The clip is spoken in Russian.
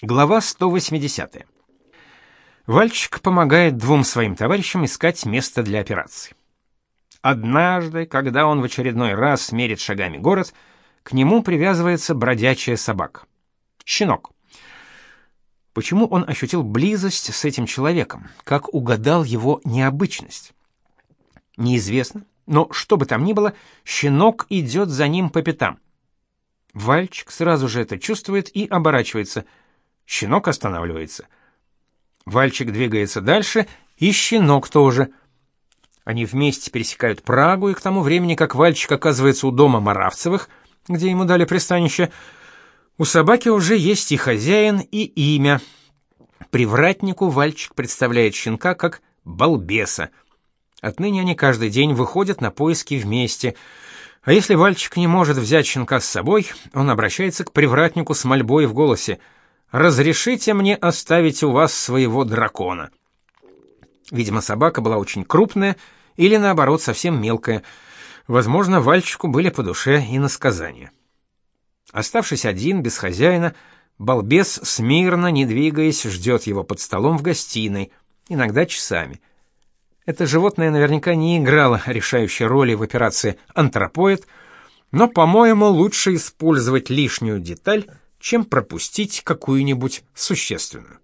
Глава 180. Вальчик помогает двум своим товарищам искать место для операции. Однажды, когда он в очередной раз мерит шагами город, к нему привязывается бродячая собака. Щенок. Почему он ощутил близость с этим человеком? Как угадал его необычность? Неизвестно, но что бы там ни было, щенок идет за ним по пятам. Вальчик сразу же это чувствует и оборачивается – Щенок останавливается. Вальчик двигается дальше, и щенок тоже. Они вместе пересекают Прагу, и к тому времени, как Вальчик оказывается у дома Маравцевых, где ему дали пристанище, у собаки уже есть и хозяин, и имя. Привратнику Вальчик представляет щенка как балбеса. Отныне они каждый день выходят на поиски вместе. А если Вальчик не может взять щенка с собой, он обращается к привратнику с мольбой в голосе — разрешите мне оставить у вас своего дракона. Видимо, собака была очень крупная или наоборот совсем мелкая. Возможно, Вальчику были по душе и насказания. Оставшись один без хозяина, балбес смирно, не двигаясь, ждет его под столом в гостиной, иногда часами. Это животное наверняка не играло решающей роли в операции антропоид, но, по-моему, лучше использовать лишнюю деталь чем пропустить какую-нибудь существенную.